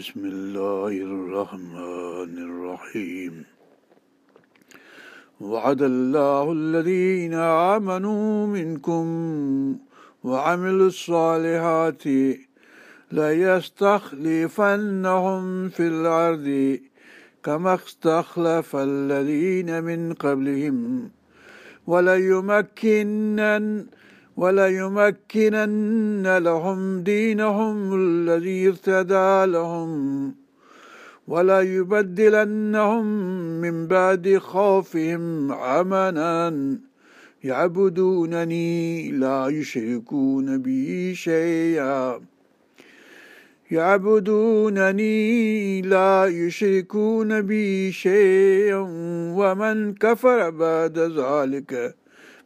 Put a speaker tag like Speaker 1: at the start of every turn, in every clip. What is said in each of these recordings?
Speaker 1: بسم الله الرحمن الرحيم. وعد الله الذين آمنوا منكم وعملوا الصالحات ليستخلفنهم في الأرض كما استخلف الذين من قبلهم. وليمكنن وليمكنن لهم دينهم الذي ارتدى لهم وليبدلنهم من بعد خوفهم امنا يعبدونني لا يشركون بي شيئا. يعبدونني لا يشركون بي شيئا. ومن كفر بعد ذلك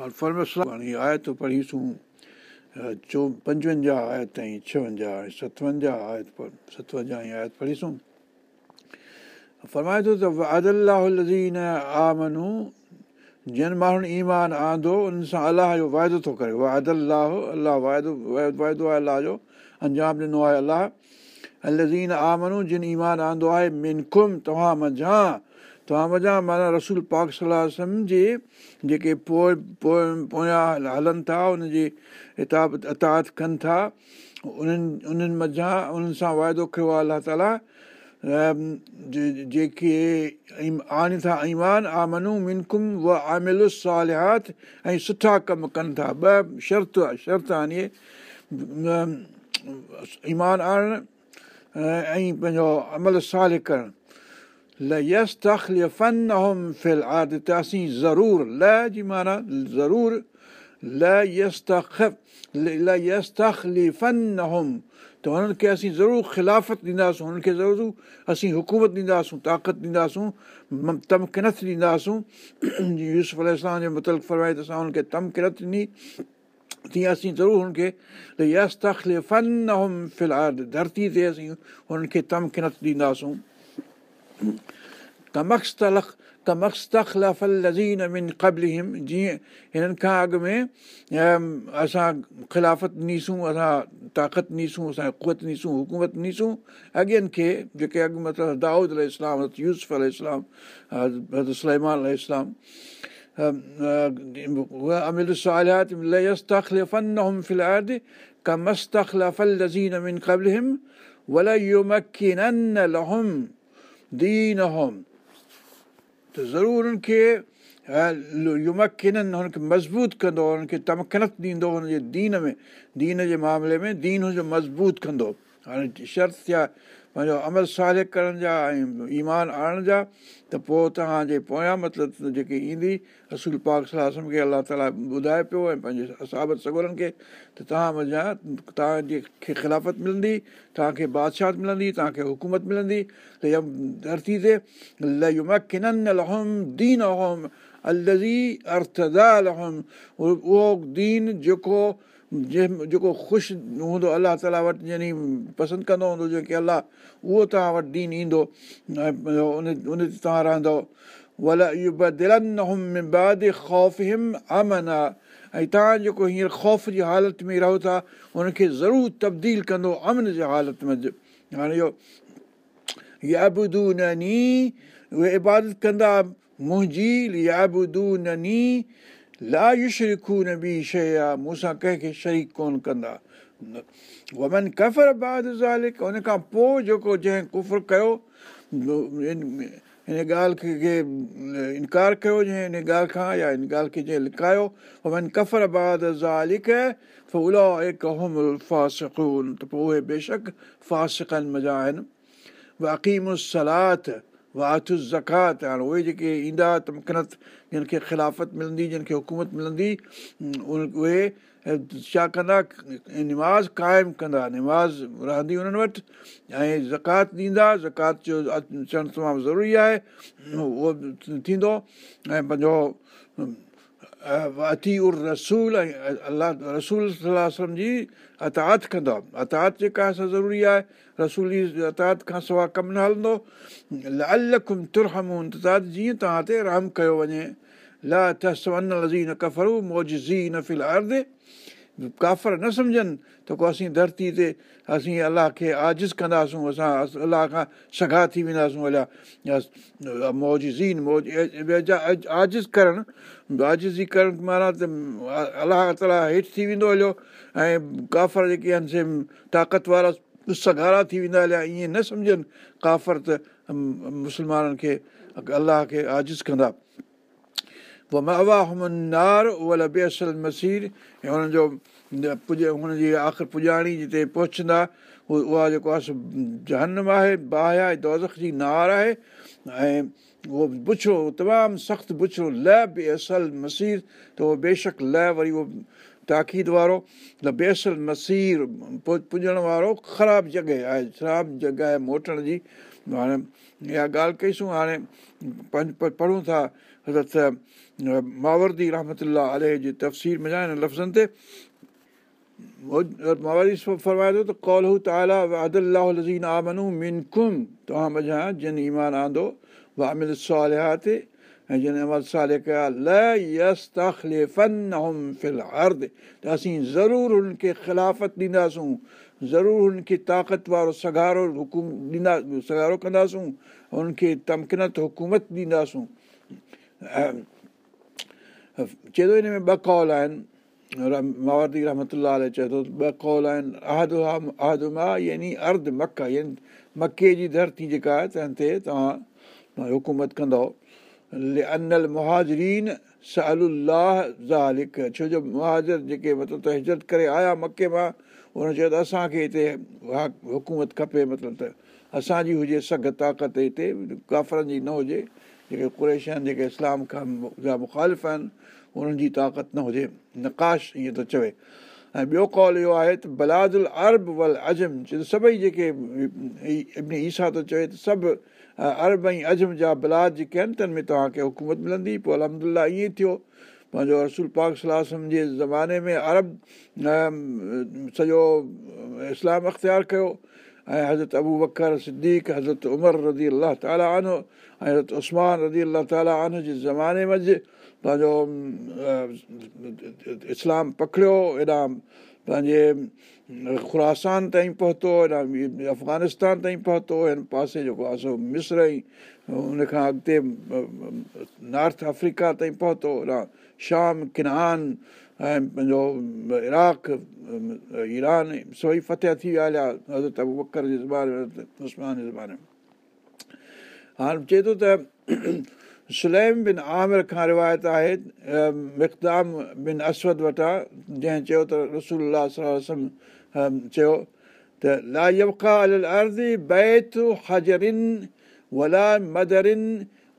Speaker 1: آيت پڙهيسون چو پنجونجاهه آيت ۽ ڇونجاهه ستونجاهه آيت ستونجاهه آيت پڙهيسون فرمائي ٿو ته ادلاهه لزين آمنو جن ماڻهن ايمان آندو ان سان الله جو واعدو ٿو ڪري. وادلاهه الله واعدو واعدو آهي الله جو انجام ڏنو آهي الله. لزين آمنو جن ايمان آندو آهي منڪم توهان مجهان توهان مجهان معنيٰ رسول پاڪ صلاح جي جيڪي پوءِ پويان هلن ٿا ان جي اتاب اتات ڪن ٿا انهن انهن مجهان انهن سان واعدو ڪيو آهي الله تالا جيڪي آڻي ٿا ايمان آمنو منڪم و عامل سالهات ۽ سٺا ڪم ڪن ٿا. ٻه شرط شرط آهي ايمان آڻڻ ۽ پنهنجو عمل سال ڪرڻ اسين ضرور خلافت ڏينداسون ضرور اسين حڪومت ڏينداسون طاقت ڏينداسون تمڪنت ڏينداسون يوز فرمائي ته اسان هن کي تمڪنت ڏني تيئن اسين ضرور هن کي يس فل آد ڌرتي تي اسين هنن کي تمڪنت ڏينداسون ڪمختلک ڪمختخلف لزين من قبلهم جيئن هنن کان اڳ ۾ اسان خلافت ڏنيسون اسان طاقت ڏنيسون اسان ڪوت ڏنيسون حڪومت ڏنيسون اڳين کي جيڪي اڳ مطلب دائود ال اسلام حضرت يوسف ال اسلام حضرت سلمان ال اسلام امل ساليات ليستخلفن فل ارد ڪمستخلف لزين من قبلهم وليمڪنن لهم دين هوم ته ضرور هنن کي يمڪنن هن کي مضبوط ڪندو هنن کي تمڪنت ڏيندو هن جي دين ۾ دين جي معاملي ۾ دين هن جو مضبوط ڪندو هاڻي شرط ٿيا پنهنجو عمل سالي ڪرڻ جا ۽ ايمان آڻڻ جا ته پوءِ توهان جي پويان مطلب جيڪي ايندي رسول پاڪ صلاح کي الله تالا ٻڌائي پيو ۽ پنهنجي اسابت سگورن کي ته توهان مڃان توهان جي خلافت ملندي توهان کي بادشاهه ملندي توهان کي حڪومت ملندي. ته اها ڌرتي تي دين الزي لهوم. اهو دين جيڪو جنهن جيڪو خوش هوندو الله تالا وٽ يعني پسند ڪندو هوندو الله اهو توهان وٽ دين ايندو ۽ ان تي توهان رهندو توهان جيڪو هينئر خوف جي حالت ۾ رهو ٿا هن کي ضرور تبديل ڪندو امن جي حالت ۾ هاڻي اهو اهي عبادت ڪندا منهنجي نني لا يشرکو نه ٻي شيءِ آهي مون سان ڪنهن کي شريڪ ڪونه ڪندا ومن ڪفر بعد زالڪ هن کان پوءِ جيڪو جنهن ڪفر ڪيو هن ڳالهه کي انڪار ڪيو جنهن هن ڳالهه کان يا هن ڳالهه کي جنهن لڪايو ومن ڪفر بعد زالڪ فاسڪون ته پوءِ اهي بيشڪ فاسڪن مزا آهن باقيم سلات واٿ زڪات هاڻي اهي جيڪي ايندا ته مکنت جن کي خلافت ملندي جن کي حڪومت ملندي اهي ڇا ڪندا نماز قائم ڪندا نماز رهندي انهن وٽ ۽ زڪات ڏيندا زڪات جو اچڻ تمام ضروري آهي اهو ٿيندو ۽ پنهنجو رسول رسول جي اتات ڪندا اتات جيڪا اسان ضروري آهي رسول کان سواءِ ڪم نه هلندو جيئن توهان تي رحم ڪيو وڃي لزي نه ڪفرو موج زي نه فل ڪافر نه سمجهن ته ڪو اسين ڌرتي تي اسين الله کي آزز ڪنداسون اسان الله کان سگهان ٿي وينداسون الله موج زين موج آزز ڪرڻ آززي ڪرڻ معنيٰ ته الله تالا هيٺ ٿي ويندو هليو ۽ ڪافر جيڪي آهن سي طاقت وارا سگهارا ٿي ويندا هليا ائين نه سمجهن ڪافر ته مسلمانن کي الله کي آزز ڪندا پوءِ نار اها بيسل مسير ۽ هنن جو پج هن جي آخر پڄاڻي جتي پهچندا اها جيڪو آهي جهنم آهي باهه آهي دوزک جي نار آهي ۽ اهو بڇڙو تمام سخت بڇڙو ل به اصل مسير ته اهو بيشڪ ل وري اهو تاقيد وارو ته بيسل مسير پڄڻ وارو خراب جڳهه آهي خراب جڳهه آهي موٽڻ جي هاڻي اها ڳالهه ڪئيسون هاڻي پڙهون ٿا ماوردي رحمت جي تفسير لفظن تي اسين ضرور هنن کي خلافت ڏينداسون ضرور هنن کي طاقت وارو سگارو حڪم سگارو ڪنداسون هنن کي تمڪنت حڪومت ڏينداسون چئي ٿو هن ۾ ٻه ڪول آهن ماوردي رحمت چئي ٿو ٻه ڪول آهن اهدما يعني ارڌ مڪ يعني مڪي جي ڌرتي جيڪا آهي تنهن تي توهان حڪومت ڪندؤ انيل مهاجرين زالڪ ڇو جو مهاجر جيڪي مطلب ته هجرت ڪري آيا مڪي مان ان چيو ته اسان کي هتي حڪومت کپي مطلب ته اسان جي هجي سگهه طاقت هتي ڪافرن جي نه هجي جيڪي ڪريش آهن جيڪي اسلام کان جا مکالف آهن انهن جي طاقت نه هجي نڪاش ائين ٿو چوي. ۽ ٻيو ڪال اهو آهي ته بلادل ارب ول اجم چئي سڀئي جيڪي ايسا ٿو چوي ته سڀ ارب ۽ اجم جا بلاد جيڪي آهن تن ۾ توهان کي حڪومت ملندي. پوءِ الهمدلا ائين ٿيو پنهنجو رسول پاڪ صلاح جي زماني ۾ ارب سڄو اسلام اختيار ڪيو ۽ حضرت ابو بڪر سديڪ حضرت عمر رزي الله تالا آنو ۽ حضرت اسمان رزي الله تالا جي زماني منجهه پنهنجو اسلام پکڙيو هيڏان پنهنجي خراسان تائين پهتو هيڏان افغانستان تائين پهتو هن پاسي جيڪو آهي سو مسر ئي هن کان اڳتي نارٿ آفريڪا تائين پهتو هيڏان شام ڪنان ۽ پنهنجو عراق ايران سڀئي فتح ٿي ويا هليا حضرت ابو بڪر جي زماني ۾ اسمان جي زماني ۾ هاڻي چئي ٿو ته سليم بن عامر کان روايت آهي مقدام بن اسود وٽان جنهن چيو ته رسول چيو ته لا يبڪا ال عرضي بيت هجرن ولا مدرن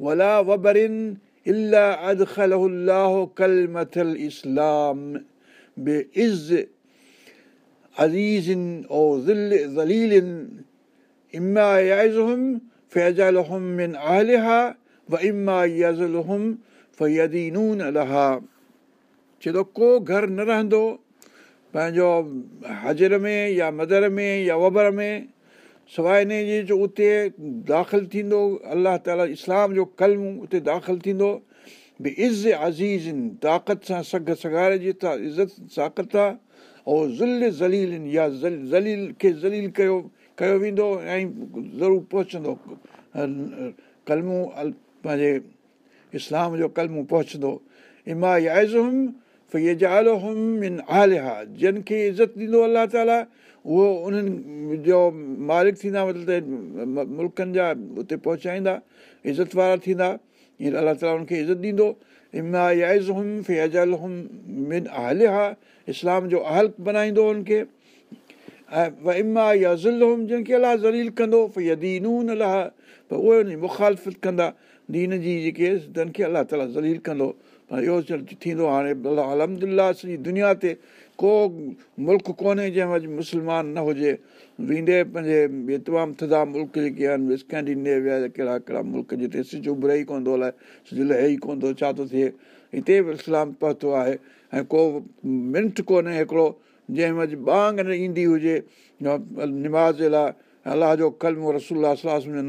Speaker 1: ولا وبرن الا ادکل ڪلمٿل اسلام بي از عزيزن او ذليلن اما يازم فيزلهم من اهلها و اما يزلهم فيدينون لها چئي ٿو ڪو گهر نه رهندو پنهنجو هجر ۾ يا مدر ۾ يا وبر ۾ سواءِ ان جي جو اتي داخل ٿيندو الله تالا اسلام جو قلم اتي داخل ٿيندو ڀئي از عزيز طاقت سان سگهه سگهاري جي ٿا عزت طاقت آهي ۽ زل ذليل يا ذليل کي ذليل ڪيو ڪيو ويندو ۽ ضرور پهچندو ڪلمو پنهنجي اسلام جو ڪلمو پهچندو. اما يازم من آلها جن کي عزت ڏيندو الله تالا اهو انهن جو مالڪ ٿيندا مطلب ملڪن جا اتي پهچائيندا عزت وارا ٿيندا ائين الله تالا ان کي عزت ڏيندو. من آلها اسلام جو اهل بنائيندو هن کي ۽ اما يا زل جن کي الله ذليل ڪندو دينون الله ته اهي ان مکالفت ڪندا. دين جي جيڪي جن کي تالا ذليل ڪندو اهو ٿيندو هاڻي الله الهمدلا سڄي دنيا تي ڪو ملڪ ڪونهي جنهن وٽ مسلمان نه هجي. ويندي پنهنجي تمام ٿڌا ملڪ جيڪي آهن سڪينڊنيويا جا ڪهڙا ڪهڙا ملڪ جتي سج اڀري ئي ڪونه ٿو الائي سج لهي ئي ڪونه ٿو ڇا ٿو ٿئي هتي به اسلام پهتو آهي ۽ ڪو منٽ ڪونهي هڪڙو جنهن وٽ بانگ نه ايندي هجي نماز جي لاءِ. الله جو قلم رسول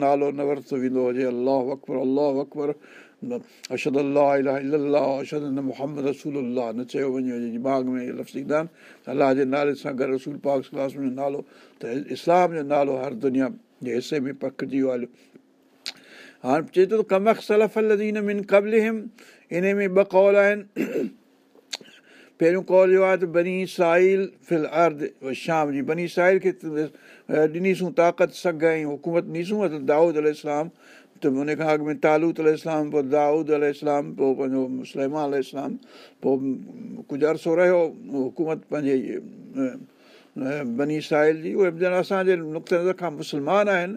Speaker 1: نالو نه ورتو ويندو هجي. الله اڪبر الله اڪبر رسول الله نه چيو وڃي باغ ۾ لفظ ايندا آهن الله جي نالي سان گڏ رسول پاڪ صلاح جو نالو ته اسلام جو نالو هر دنيا جي حصي ۾ پڪڙجي ويو هاڻي چئي ٿو ڪمک سلف لدين من هم ان ۾ ٻه ڪول آهن پهريون ڪول اهو آهي ته بني ساحل فل ارد شام جي بني ساحل کي ڏنيسون طاقت سگهه ۽ حڪومت ڏنيسون دائود ال ته ان کان اڳ ۾ تالوت ال اسلام پوءِ دائود ال اسلام پوءِ پنهنجو مسلمان ال اسلام پوءِ ڪجهه عرصو رهيو حڪومت پنهنجي بني ساحل جي اهي ڄڻ اسان جي نقطي نظر کان مسلمان آهن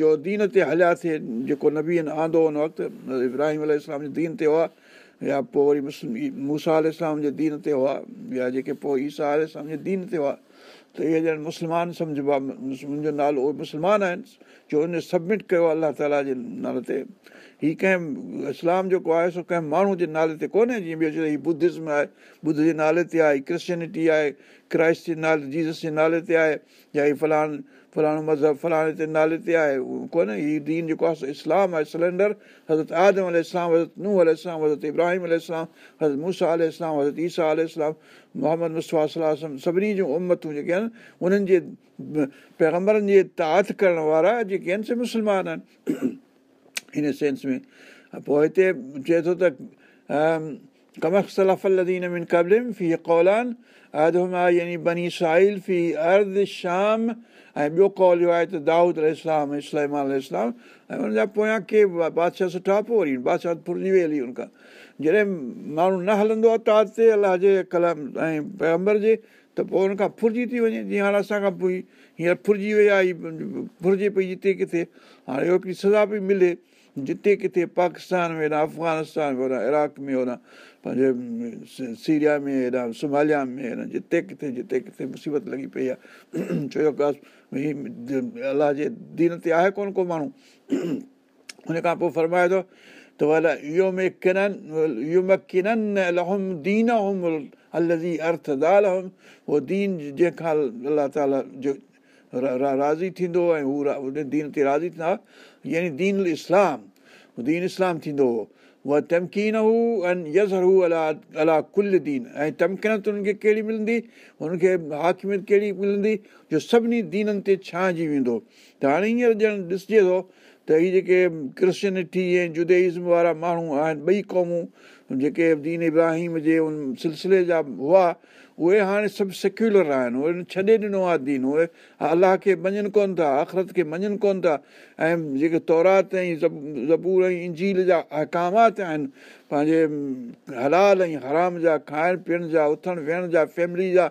Speaker 1: جو دين تي هليا ٿئي جيڪو نبيءَ آندو هن وقت ابراهيم ال اسلام جي دين تي هئا يا پوءِ وري موسيٰ ال اسلام جي دين تي هئا يا جيڪي پوءِ ايسا ال اسلام جي دين تي هئا ته اهي ڄڻ مسلمان سمجهبو آهي منهنجو نالو اهي مسلمان آهن جو هن سبمٽ ڪيو آهي الله تالا جي نالي تي. هيءَ ڪنهن اسلام جيڪو آهي سو ڪنهن ماڻهو جي نالي تي ڪونهي جيئن ٻيو چئي هيءَ بڌزم آهي ٻڌ جي نالي تي آهي ڪرشچنٽي آهي ڪرائسٽ جي نالي جيسس جي نالي تي آهي يا هيءَ فلاڻ فلاڻو مذهب فلاڻي تي نالي تي آهي ڪونهي هيءَ دين جيڪو آهي اسلام آهي سلينڊر حضرت آدم ال اسلام حضرت ننهن ال اسلام حضرت ابراهيم ال حضرت موسيٰ ال اسلام حضرت ايسا ال محمد صلاح سڀني جون امتون جيڪي آهن انهن جي پيگمبرن جي تاهت ڪرڻ وارا جيڪي آهن سي مسلمان آهن هن سينس ۾ پوءِ هتي چئي ٿو ته ڪمک سلاف لدين من قبلم في ڪولان آدما يعني بني ساحل في ارد شام ۽ ٻيو ڪول آهي ته دائود اسلام اسلام ال اسلام ۽ هن جا پويان ڪي بادشاهه سٺا پوءِ وري بادشاهه فرجي ويل هلي هن کان جڏهن ماڻهو نه هلندو آهي تاج تي الله جي ڪلام ۽ پيگمبر جي ته پوءِ هن کان فرجي ٿي وڃي جيئن هاڻي اسان کان پوءِ هينئر فرجي وئي آهي فرجي پئي جتي ڪٿي هاڻي هڪڙي سزا پئي ملي جتي ڪٿي پاڪستان ۾ هيڏان افغانستان ۾ هوڏان عراق ۾ هوڏان پنهنجي سيريا ۾ هيڏان سوماليا ۾ جتي ڪٿي جتي ڪٿي مصيبت لڳي پئي آهي. ڇو جو الله جي دين تي آهي ڪونه ڪو ماڻهو. هن کان پوءِ فرمائي ٿو ته ڀلا دين جنهن کان الله تالا جو راضي ٿيندو ۽ هو دين تي راضي ٿيندا يعني دين اسلام دين اسلام ٿيندو هو اها تمڪين هو ۽ يزر هو الا الا ڪل دين ۽ تمڪينت هنن کي ڪهڙي ملندي هن کي هاڪميت ڪهڙي ملندي جو سڀني دينن تي ڇانئجي ويندو ته هاڻي هينئر ڄڻ ڏسجي ٿو ته هيءَ جيڪي ڪرشچنٽي ۽ جديئزم وارا ماڻهو آهن ٻئي قومون جيڪي دين ابراهيم جي ان سلسلي جا هئا اهي هاڻي سڀ سيڪيلر آهن اهي ڇڏي ڏنو آهي دين اهي الله کي مڃن ڪونه ٿا آخرت کي مڃن ڪونه ٿا. ۽ جيڪي تورات ۽ زبور ۽ انجيل جا اهڪامات آهن پنهنجي هلال ۽ حرام جا کائڻ پيئڻ جا اٿڻ ويهڻ جا فيملي جا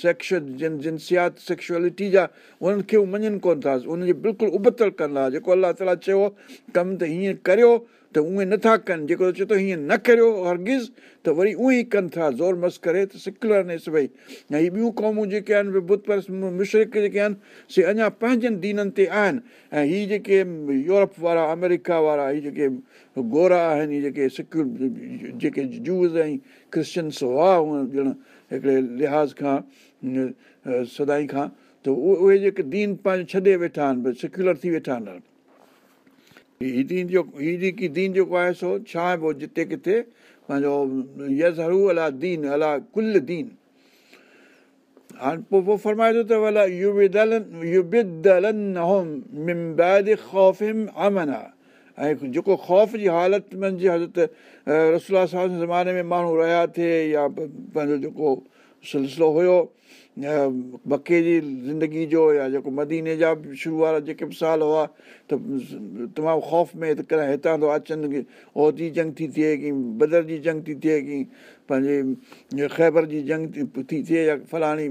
Speaker 1: سيڪش جن جنسيات سيڪشئلٽي جا انهن کي اهي مڃن ڪونه ٿا. ان جي بلڪل ابتل ڪندا. جيڪو الله تالا چيو ڪم ته هيئن ڪريو ته اهي نٿا ڪن جيڪو چئي ٿو هيئن نه ڪريو هرگز ته وري اهي ئي ڪن ٿا زور مس ڪري ته سڪلر ني سڀئي. ۽ هيءَ ٻيون قومون جيڪي آهن بت پر مشرڪ جيڪي آهن سي اڃا پنهنجن دينن تي آهن. ۽ هيءَ جيڪي يورپ وارا آمريڪا وارا هيءَ جيڪي گورا آهن هيءَ جيڪي سڪيو جيڪي جوز ۽ ڪرشچنس هئا ڄڻ هڪڙي لحاظ کان سدائين کان ته اهي جيڪي دين پنهنجو ڇڏي ويٺا آهن سيڪيلر ٿي ويٺا آهن هيءَ دين جو هيءَ جيڪي دين جيڪو آهي سو ڇا پوءِ جتي ڪٿي؟ پنهنجو يزرو الا دين الا ڪل دين. هاڻي پوءِ پوءِ فرمائي ٿو ته آهي ۽ جيڪو خوف جي حالت ۾ جي حضرت رسولا صاحب زماني ۾ ماڻهو رهيا ٿئي يا پنهنجو جيڪو سلسلو هيو مڪي جي زندگي جو يا جيڪو مديني جا شروع وارا جيڪي به سال هئا ته تمام خوف ۾ ته ڪڏهن هتان ٿو اچن ڪه اهو جي جنگ ٿي ٿئي ڪه بدر جي جنگ ٿي ٿئي ڪه پنهنجي خيبر جي جنگ ٿي ٿئي يا فلاڻي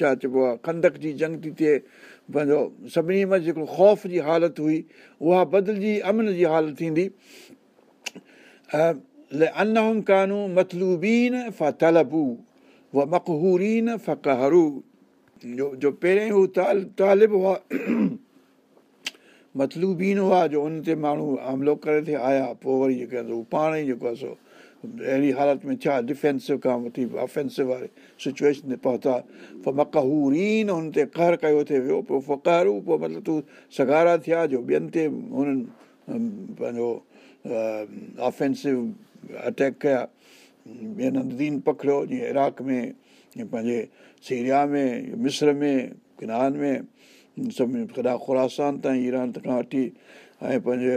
Speaker 1: ڇا چئبو آهي کندڪ جي جنگ ٿي ٿئي پنهنجو سڀني ۾ جيڪو خوف جي حالت هئي اها بدلجي امن جي حالت ٿيندي اها مقهورين فقهرو جو پهرين هو تال طالب هئا متلوبين هئا جو ان تي ماڻهو حملو ڪري ٿئي آيا پوءِ وري جيڪي هو پاڻ ئي جيڪو آهي سو اهڙي حالت ۾ ڇا ڊفينسو کان وٺي آفينسو واري سچوئيشن تي پهتا پوءِ مقهورين هن تي ڪهر ڪيو ٿئي ويو پوءِ فقهرو پوءِ مطلب تون سگارا ٿيا جو ٻين تي هنن پنهنجو آفينسو اٽيڪ ڪيا ٻين هنڌ دين پڪڙيو جيئن عراق ۾ پنهنجي سيريا ۾ مسر ۾ ڪنان ۾ سڀني خراسان تائين ايران کان وٺي ۽ پنهنجي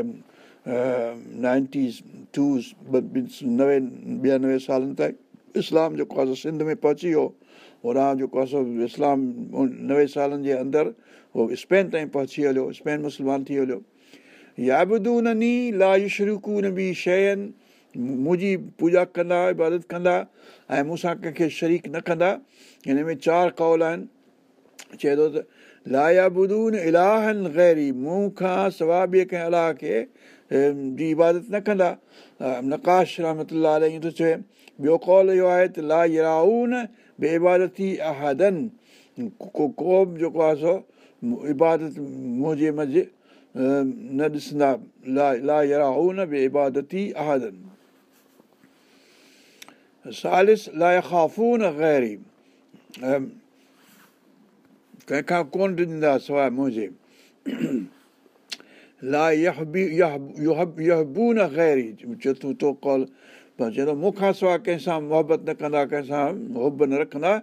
Speaker 1: نائنٽيز ٽوز نوي ٻيانوي سالن تائين اسلام جيڪو آهي سنڌ ۾ پهچي ويو. هوڏان جيڪو آهي سو اسلام نوي سالن جي اندر اهو اسپين تائين پهچي هليو اسپين مسلمان ٿي هليو. يابدون ني لاشروڪون به شين منهنجي پوڄا ڪندا عبادت ڪندا ۽ مون سان ڪنهن کي شريڪ نه ڪندا. هن ۾ چار ڪول آهن. چئي ٿو ته لايابدون الاهن غيري مون کان سوا ٻئي ڪنهن الله کي جي عبادت نه ڪندا. نڪاش رحمت ائين ٿو چئي. ٻيو ڪول اهو آهي ته لا يرائن بي ابادتي عهدن. ڪو ڪو به جيڪو آهي سو عبادت منهنجي منجهه نه ڏسندا. لا لا يرائن بي ابادتي عهدن محبت نه ڪندا ڪنهن سان رکندا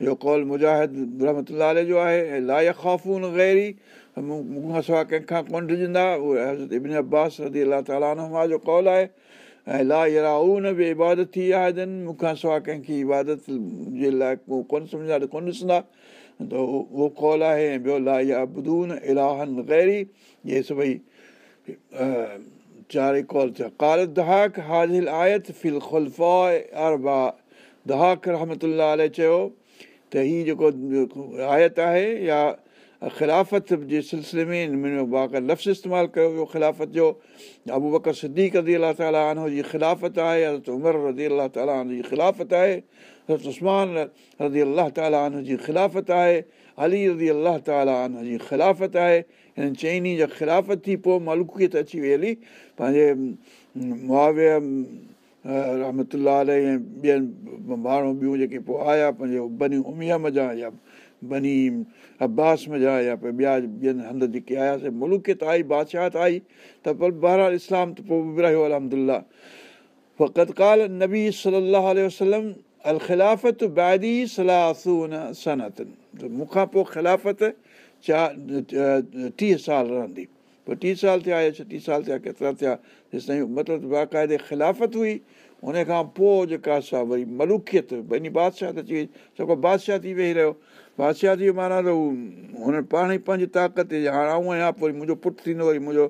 Speaker 1: اهو ڪال مجاهد رحمت جو آهي ۽ لاءِ خافون غيري مون کان سواءِ ڪنهن کان ڪونه ڏجندا اهي حضرت ابن عباس ردي الله تالا جو ڪال آهي ۽ لا يرائن به عبادت ٿي آهن مون کان سواءِ ڪنهن کي عبادت جي لاءِ ڪو ڪونه سمجهندا ته ڪونه ڏسندا ته اهو ڪال آهي ۽ ٻيو لا يابون الاهن غيري اهي سڀئي چارئي ڪال ٿيا ڪال دهاڪ هازل آيت فل خلفا اربع دهاڪ رحمت چيو ته هيءَ جيڪو آيت آهي يا خلافت جي سلسلي ۾ هن ۾ باق لفظ استعمال ڪيو ويو خلافت جو ابو بڪر صديق رزي الا تالي جي خلافت آهي حضرت عمر رزي الا تالي جي خلافت آهي حضرت اسمان رزي الله تالي جي خلافت آهي علي رزي الله تالي خلافت آهي هنن چئني جا خلافت ٿي پوءِ ملوڪيت اچي وئي هلي پنهنجي مئاويا رحمت ۽ ٻين ماڻهو ٻيون جيڪي پوءِ آيا پنهنجي بني اميم جا يا بني عباس ۾ جا يا ٻيا ٻين هنڌ جيڪي آياسين ملڪيت آئي بادشاهت آئي ته پر بهرحال اسلام ته پوءِ به رهيو الهمدلا. فقط ڪال نبي صلاح وسلم ال خلافت بيدي سنتن. ته مون کان پوءِ خلافت چار ٽيهه سال رهندي. پوءِ ٽيهه سال ٿيا يا ڇٽيهه سال ٿيا ڪيترا ٿيا جيس تائين مطلب باقائدي خلافت هئي ان کان پوءِ جيڪا سا وري ملوڪيت ڀئي بادشاهه ته وئي جيڪو بادشاهه ٿي ويهي رهيو بادشاهه جي معنيٰ ته هو هن پاڻ ئي پنهنجي طاقت هاڻي آئون آهيان پوءِ وري منهنجو پٽ ٿيندو وري منهنجو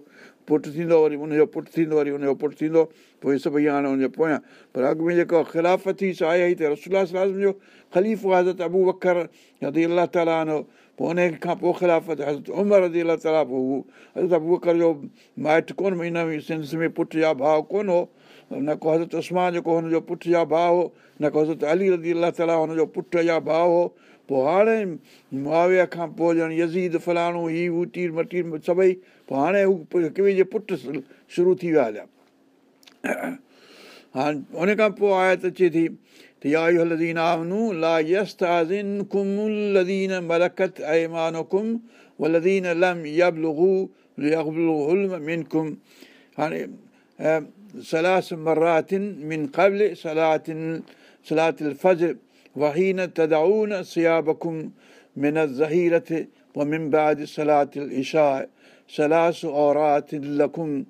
Speaker 1: پٽ ٿيندو وري ان جو پٽ ٿيندو وري ان جو پٽ ٿيندو پوءِ سڀئي هاڻي هن جي پويان. پر اڳ ۾ جيڪو خلافت ٿي سا آئي ته رسولا صلاح جو خليف حضرت ابو بکر ردي الله تالا آنو پوءِ ان کان پوءِ خلافت حضرت عمر ردي الله تالا پوءِ هو حضرت ابو بڪر جو مائٽ ڪونه مهينا هئي سنس ۾ پٽ يا ڀاءُ ڪونه هو نه ڪو حضرت اسمان جيڪو هن جو پٽ يا ڀاءُ هو نه ڪو حضرت علي ردي الله تالا هن جو پٽ يا ڀاءُ هو پوءِ هاڻي مئاويا کان پوءِ ڄڻ يزيد فلاڻو هي هو ٽير مٽير سڀئي پوءِ هاڻي هوءَ پٽ شروع ٿي ويا هن کان پوءِ آيت اچي ٿي سلاس مراتن من سلات وحين تدعون صيابكم من الزهيرة ومن بعد صلاة العشاء ثلاث أورات لكم.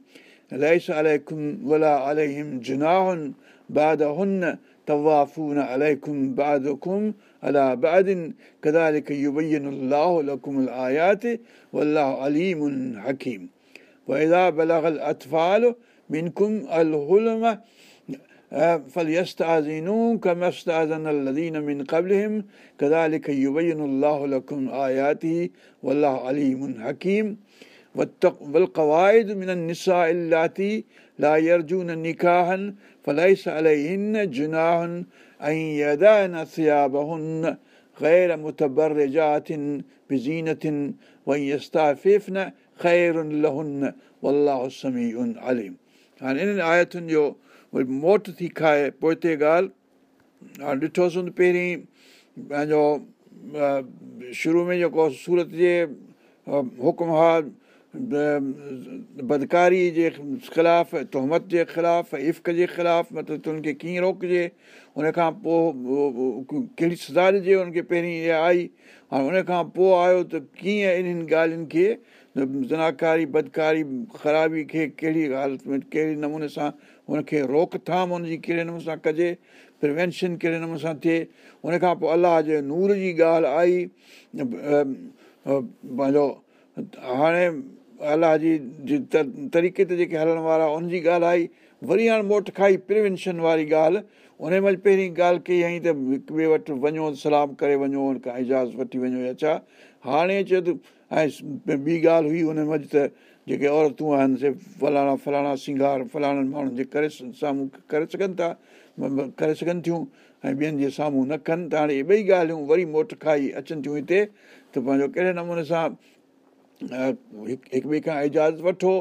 Speaker 1: ليس عليكم ولا عليهم جناح بعدهن توافون عليكم بعدكم على بعد كذلك يبين الله لكم الآيات والله عليم حكيم. وإذا بلغ الأطفال منكم الهلمة فليستأذنوا كما استأذن الذين من قبلهم كذلك يبين الله لكم آياته والله عليم حكيم والقواعد من النساء اللاتي لا يرجون نكاحا فليس عليهن جناح أن يدعن ثيابهن غير متبرجات بزينة وأن يستعففن خير لهن والله سميع عليم हाणे इन्हनि आयतुनि जो وري موٽ ٿي کائي پوءِ تي ڳالهه هاڻي ڏٺوسين پهرين پنهنجو شروع ۾ جيڪو سورت جي حڪم ها بدڪاري جي خلاف تهمت جي خلاف افق جي خلاف مطلب ان کي ڪيئن روڪجي ان کان پوءِ ڪهڙي سزا ڏجي ان کي پهرين اها آئي هاڻي ان کان پوءِ آيو ته ڪيئن انهن ڳالهين کي زناڪاري بدڪاري خرابي کي ڪهڙي حالت ۾ ڪهڙي نموني سان هن کي روڪٿام هن جي ڪهڙي نموني سان ڪجي پروينشن ڪهڙي نموني سان ٿئي ان کان پوءِ الله جي نور جي ڳالهه آئي پنهنجو هاڻي الله جي طريقي تي جيڪي هلڻ وارا ان جي ڳالهه آئي. وري هاڻي موٽ کائي پروينشن واري ڳالهه. ان مهل پهرين ڳالهه ڪئي آئي ته هڪ ٻئي وٽ وڃو سلام ڪري وڃو هن کان اجازت وٺي وڃو يا ڇا. هاڻي چئي ٿو ۽ ٻي ڳالهه هئي ان مهل ته جيڪي عورتون آهن سي فلاڻا فلاڻا سنگار فلاڻن ماڻهن جي ڪري سامهون ڪري سگهن ٿا ڪري سگهن ٿيون ۽ ٻين جي سامهون نه ڪن ته هاڻي اهي ٻئي ڳالهيون وري موٽ کائي اچن ٿيون هتي. ته پنهنجو ڪهڙي نموني سان هڪ ٻئي کان اجازت وٺو.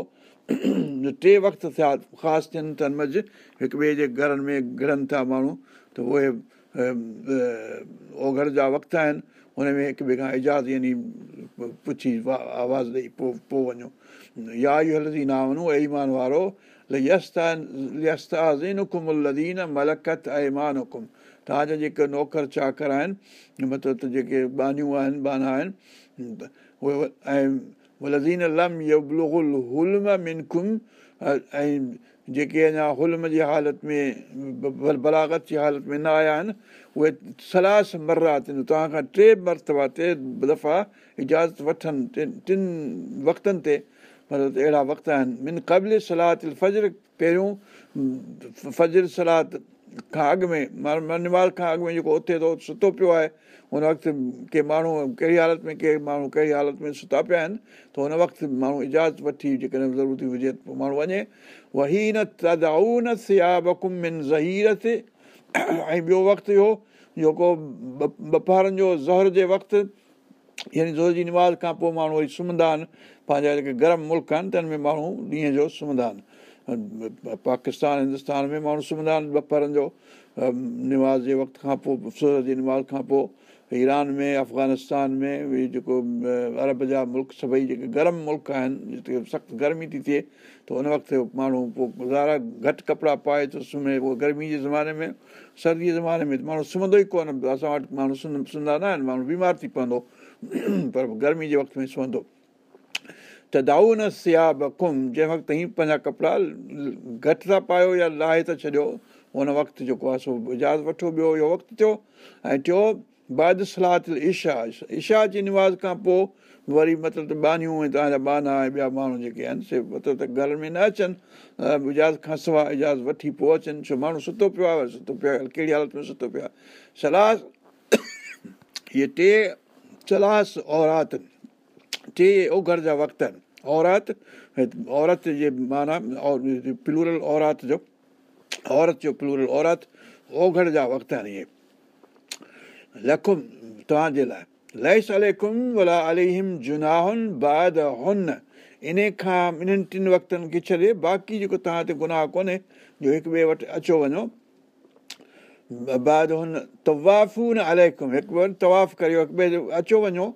Speaker 1: ٽي وقت ٿيا خاص ٿين تن مز هڪ ٻئي جي گهرن ۾ گهرن ٿا ماڻهو ته اهي اوگهر جا وقت آهن هن ۾ هڪ ٻئي کان اجازت يعني پڇي آواز ڏيئي پوءِ پوءِ وڃو. يا اهو هلندي نه وڃو ايمان وارو لدين ملڪت ايمان حڪم توهان جا جيڪي نوڪر چاڪر آهن مطلب ته جيڪي بانيون آهن بانا آهن اهي ۽ منڪم ۽ جيڪي اڃا هلم جي حالت ۾ بلاگت جي حالت ۾ نه آيا آهن اهي سلاس مرات توهان کان ٽي مرتبا ٽي دفعا اجازت وٺن ٽن وقتن تي مطلب اهڙا وقت آهن من قبل سلات فجر پهريون فجر سلات کان اڳ ۾ نماز کان اڳ ۾ جيڪو اٿي ٿو ستو پيو آهي هن وقت ڪي ماڻهو ڪهڙي حالت ۾ ڪي ماڻهو ڪهڙي حالت ۾ ستا پيا آهن ته هن وقت ماڻهو اجازت وٺي جيڪڏهن ضرورت هجي ته پوءِ ماڻهو وڃي وهي نه من زهيرت ۽ ٻيو وقت اهو جيڪو بپارن جو زهر جي وقت يعني زور جي نماز کان پوءِ ماڻهو وري سمهندا آهن پنهنجا جيڪي گرم ملڪ آهن ته هن ۾ ماڻهو ڏينهن جو سمهندا آهن پاڪستان هندستان ۾ ماڻهو سمهندا آهن بپرن جو نماز جي وقت کان پوءِ سورت جي نماز کان پوءِ ايران ۾ افغانستان ۾ جيڪو ارب جا ملڪ سڀئي جيڪي گرم ملڪ آهن جتي سخت گرمي ٿي ٿئي ته هن وقت ماڻهو پوءِ زارا گهٽ ڪپڙا پائي ٿو سمهي اهو گرمي جي زماني ۾ سرديءَ جي زماني ۾ ماڻهو سمهندو ئي ڪونه اسان وٽ ماڻهو سمهندا نه آهن ماڻهو بيمار ٿي پوندو پر گرمي جي وقت ۾ سمهندو ته نه سياب ڪم جنهن وقت پنهنجا ڪپڙا گهٽ ٿا پايو يا لاهي ٿا ڇڏيو هن وقت جيڪو آهي سو اجازت وٺو ٻيو اهو وقت ٿيو. ۽ ٽيون بعد سلات اشا اشا جي نواز کان پوءِ وري مطلب ته بانيون ۽ توهان جا بانا ۽ ٻيا ماڻهو جيڪي آهن سي مطلب ته گهر ۾ نه اچن اجازت کان سواءِ اجازت وٺي پوءِ اچن. ڇو ماڻهو ستو پيو آهي ستو پيو آهي ڪهڙي حالت ۾ ستو پيو آهي؟ صلاح اهي ٽي سلاس اورات ٽي اوگهر جا وقت آهن عورت عورت جي معنيٰ پلورل عورت جو عورت جو پلورل عورت اوگهر جا وقت آهن اهي لکم توهان جي لاءِ ليس اليڪم ولا الهم جناهن بعد هن ان کان انهن ٽن وقتن کي ڇڏي باقي جيڪو توهان تي گناهه ڪونهي جو هڪ ٻئي وٽ اچو وڃو بعد هن توافو نه اليڪم هڪ ٻه طواف ڪريو هڪ ٻئي جو اچو وڃو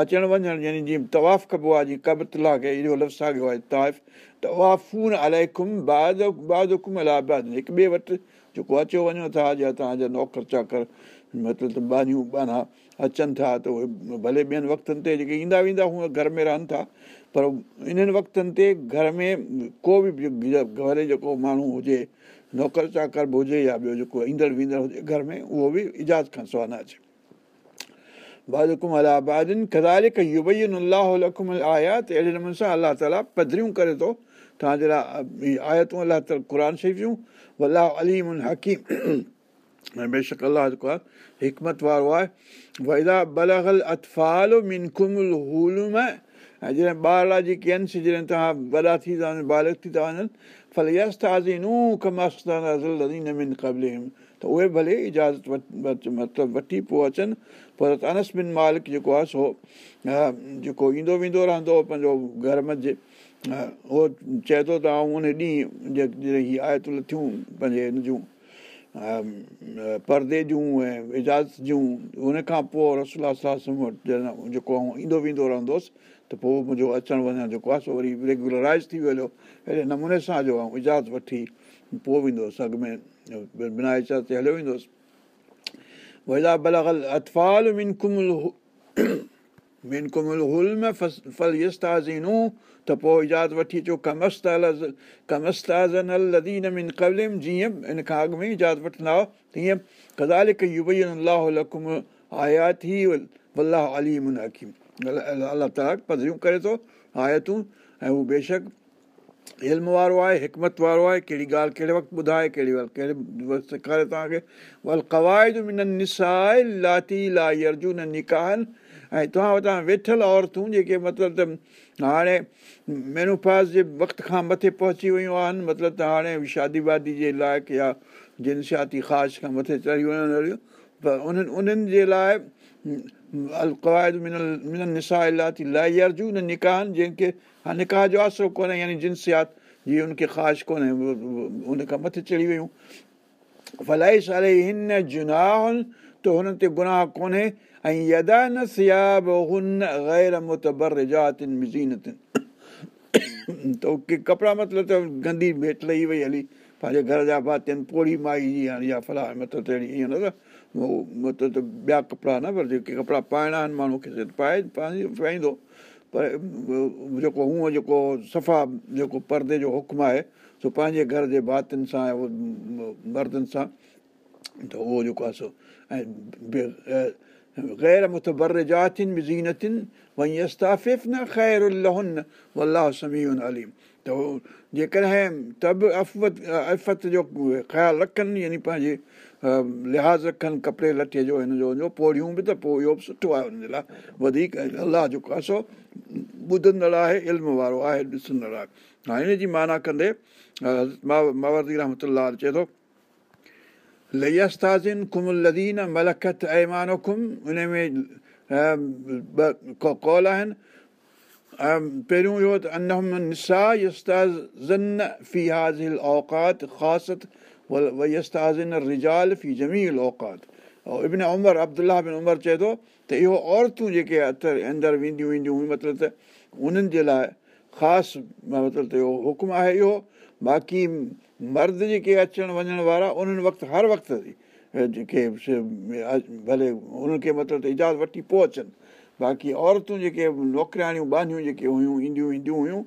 Speaker 1: اچڻ وڃڻ يعني جيئن طواف ڪبو آهي جيئن ڪبتلا کي اهو لفظ ساڳيو آهي طواف توافون الائڪم بعد بعد حڪم الا بعد هڪ ٻئي وٽ جيڪو اچو وڃو ٿا يا توهان جا نوڪر چاڪر مطلب بانيون بانا اچن ٿا ته اهي ڀلي ٻين وقتن تي جيڪي ايندا ويندا هونئن گهر ۾ رهن ٿا پر انهن وقتن تي گهر ۾ ڪو به گهر جيڪو ماڻهو هجي نوڪر چاڪر به هجي يا ٻيو جيڪو ايندڙ ويندڙ هجي گهر ۾ اهو به اجازت کان سواءِ نه اچي بادڪم الا بادن ڪدالڪ يبين الله لڪم آيات اهڙي نموني سان الله تالا پڌريون ڪري ٿو توهان جي لاءِ آيتون الله تالا قر شريفيون الله اليم حڪيم ۽ بيشڪ الله جيڪو آهي حڪمت وارو آهي ويدا بلگل اتفال من ڪمل هلم ۽ جڏهن ٻار جيڪي آهن جڏهن توهان وڏا ٿي ٿا وڃن ٻالڪ ٿي ٿا وڃن ڦل يس تازينو ڪمستان من قبل ته اهي ڀلي اجازت مطلب وٺي پوءِ اچن پر انس بن مالڪ جيڪو آهي سو جيڪو ايندو ويندو رهندو پنهنجو گهر منجهه اهو چئي ٿو ته آئون ان ڏينهن هيءَ آيتون لٿيون پنهنجي هن جون پردي جون ۽ اجازت جون ان کان پوءِ وٽ جيڪو آئون ايندو ويندو رهندس ته پوءِ منهنجو اچڻ وڃڻ جيڪو آهي سو وري ريگلرائز ٿي ويو اهڙي نموني سان جو آئون اجازت وٺي پوءِ ويندو هئس اڳ ۾ هليو ويندو يستازينو ته پوءِ اجازت وٺي اچو ان کان اڳ ۾ اجازت وٺندا تيئن پڌريون ڪري ٿو آيتون ۽ هو بيشڪ علم وارو آهي حڪمت وارو آهي ڪهڙي ڳالهه ڪهڙي وقت ٻڌائي ڪهڙي ڳالهه ڪهڙي وقت سيکاري توهان کي. ول قواعد منن نسائي لاتي لا يرجون نڪاهن. ۽ توهان وٽان ويٺل عورتون جيڪي مطلب ته هاڻي مينوفاس جي وقت کان مٿي پهچي ويون آهن مطلب ته هاڻي شادي وادي جي لائق يا جنسياتي خواهش کان مٿي چڙهي واريون ته انهن انهن جي لاءِ القوائد منل منل نسا لاتي لا يرجون نڪاهن جنهن کي ها نڪاح جو آسرو ڪونهي يعني جنسيات جي هن کي خواهش ڪونهي هن کان مٿي چڙهي ويون فلائي سالي هن جناهن ته هنن تي گناهه ڪونهي ۽ يدا نه سياب هن غير متبر جاتن مزينتن ته ڪي ڪپڙا مطلب ته گندي ڀيٽ لهي وئي هلي پنهنجي گهر جا ڀاتين پوڙي مائي جي هاڻي يا ڦلا مطلب اهڙي ائين نه مطلب ته ٻيا ڪپڙا نه پر جيڪي ڪپڙا پائڻا آهن ماڻهو کي پائي پائيندو پر جيڪو هونئن جيڪو صفا جيڪو پردي جو حڪم آهي سو پنهنجي گهر جي ڀاتين سان ۽ مردن سان ته اهو جيڪو آهي سو ۽ غير متبر جاتين به زينتين وئي استافف نه خير ته جيڪڏهن ته به افت جو خيال رکن يعني پنهنجي لحاظ رکن ڪپڙي لٽي جو هن جو پوڙيون به ته پوءِ اهو به سٺو آهي هن جي لاءِ. وڌيڪ الله جيڪو آهي سو ٻڌندڙ آهي علم وارو آهي ڏسندڙ آهي. ها هن جي معنيٰ ڪندي ماوردي رحمت چئي ٿو ليستازن ڪمل لدين ملکت ايمان کم ان ۾ ٻه ڪال آهن. پهريون اهو ته انهم نسا يستازن في هازل اوڪات خاست ويستازن رجال في جميل اوڪات ابن عمر ابدلا بن عمر چئي ٿو ته اهو عورتون جيڪي هٿ اندر وينديون وينديون مطلب ته انهن جي لاءِ خاص مطلب ته اهو حڪم آهي اهو باقي مرد جيڪي اچڻ وڃڻ وارا انهن وقت هر وقت جيڪي ڀلي انهن کي مطلب ته اجازت وٺي پوءِ اچن باقي عورتون جيڪي نوڪرياڻيون بانيون جيڪي هيون اينديون اينديون هيون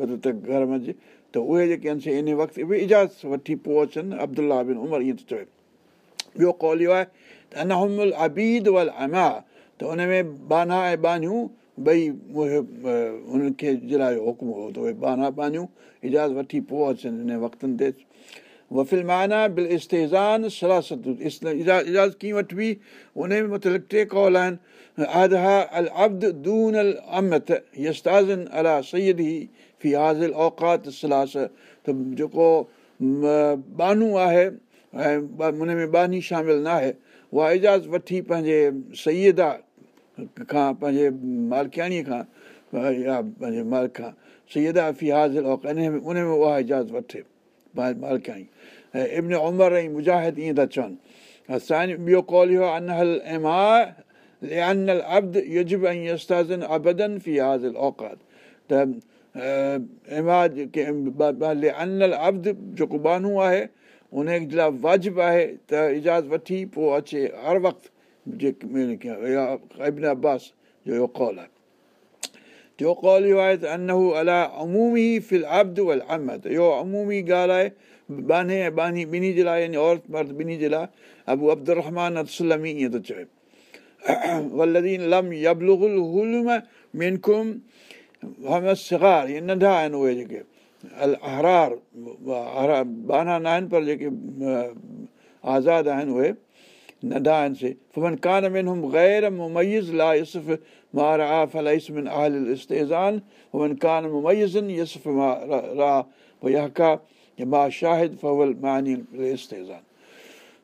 Speaker 1: مطلب ته گهر منجهه ته اهي جيڪي آهن سي ان وقت به اجازت وٺي پوءِ اچن ابدلا بن عمر ائين ٿو ٻيو ڪال اهو آهي ته انهمل ابيد ول اما ته ان ۾ بانا ۽ بانيون ٻئي اهي انهن کي جي لاءِ حڪم هو ته اهي بانا بانيون اجازت وٺي پوءِ اچن هن وقتن تي وفل معنيٰ بل استيزان سراست اجازت ڪيئن وٺبي ان ۾ مطلب ٽي ڪال آهن ادها ال ابد دون ال امت يستازن الا سيد ئي في اوڪات سلاس ته جيڪو بانو آهي ۽ ان ۾ باني شامل نه آهي اها اجازت وٺي پنهنجي سيدا کان پنهنجي مالڪياڻيءَ کان يا پنهنجي مالڪ کان سيدا في هازل اوڪات ۾ ان ۾ اها اجازت وٺي ۽ ابن عمر ۽ مجاهد ائين ٿا چون اسان جو ٻيو ڪال اهو انهل انيل ابد يجب ۽ يستازن ابدن في هازل اوڪات ته اما جيڪي انيل ابد جيڪو بانو آهي ان جي لاءِ واجب آهي ته اجازت وٺي پوءِ اچي هر وقت جيڪي ابن عباس جو اهو ڪال آهي ٽيون ڪال اهو آهي ته انهو الا عمومي فل ابد ول احمد اهو عمومي ڳالهه آهي باني ۽ باني ٻنهي جي لاءِ يعني عورت مرد ٻنهي جي لاءِ ابو ابدر رحمان اسلمي ائين ٿو چئي ولدين لم يبلل هلم منڪم سگار اهي ننڍا آهن اهي جيڪي ال اهرار بانا نه آهن پر جيڪي آزاد آهن اهي ننڍا آهن سي فمن ڪانه من هم غير مميز لا يسف मा रा फलइस मिन अहल इस्तेज़ान हुमन कान मुमयज़न युसुफ़ मा रा यहका मा शाहिद फवल मानी इस्तेज़ान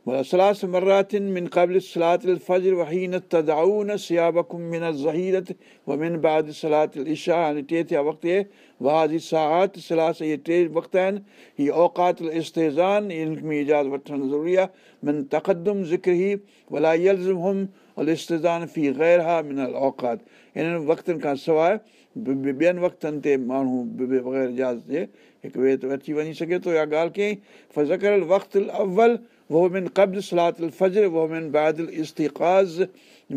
Speaker 1: सलास मरातिन मिन क़बिल सलात الفجر وحين تدعون سيابكم من الظهيرة ومن بعد صلاة العشاء हाणे टे थिया वक़्तु इहे वाह साहत सलास इहे टे वक़्तु आहिनि हीअ औकात इस्तेज़ान इन में इजाज़त वठणु ज़रूरी आहे मिन तक़दुम ज़िक्र ई वला الستان في غير ها من ال اوقات وقتن کان سواءِ ٻين وقتن تي ماڻهو بغير جهاز جي هڪ ٻئي تي اچي وڃي سگهي ٿو يا ڳالهه ڪيئين فزڪر وقت اول وومن ڪبز سلات فجر وومن بادل استڪاز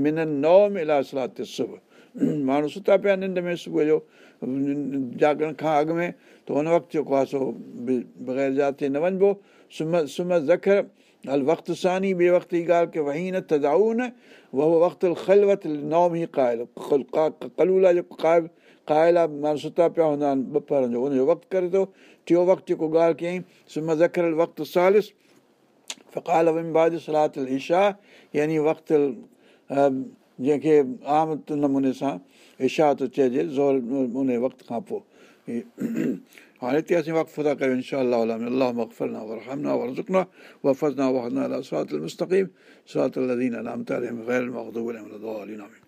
Speaker 1: منن نوم الا سلات صبح ماڻهو ستا پيا ننڊ ۾ صبح جو جاڳڻ کان اڳ ۾ ته هن وقت جيڪو آهي سو بغير جهاز نه وڃبو سم سم زکر هل وقت ساني ٻئي وقت جي ڳالهه ڪه وهي نه نه اهو وقت خلوت نوم ئي قائل ڪلول جيڪو قائل قائل آهي ماڻهو ستا پيا هوندا آهن ٻه جو هن جو وقت ڪري ٿو ٽيون وقت جيڪو ڳالهه ڪيئين سم زکر وقت ثالث فقال ومباد سلات اشا يعني وقت جنهن کي عام نموني سان اشا ٿو چئجي زور ان وقت کان پوءِ हाणे ते असीं वक़फ़ था कयूं इनशा अलाह अलाह मक़फ़रना वरहमना वरज़ुकना वफ़ज़ना वहना अला सरात मुस्तक़ीम सरात लदीन अलाम तालीम ग़ैर महदूब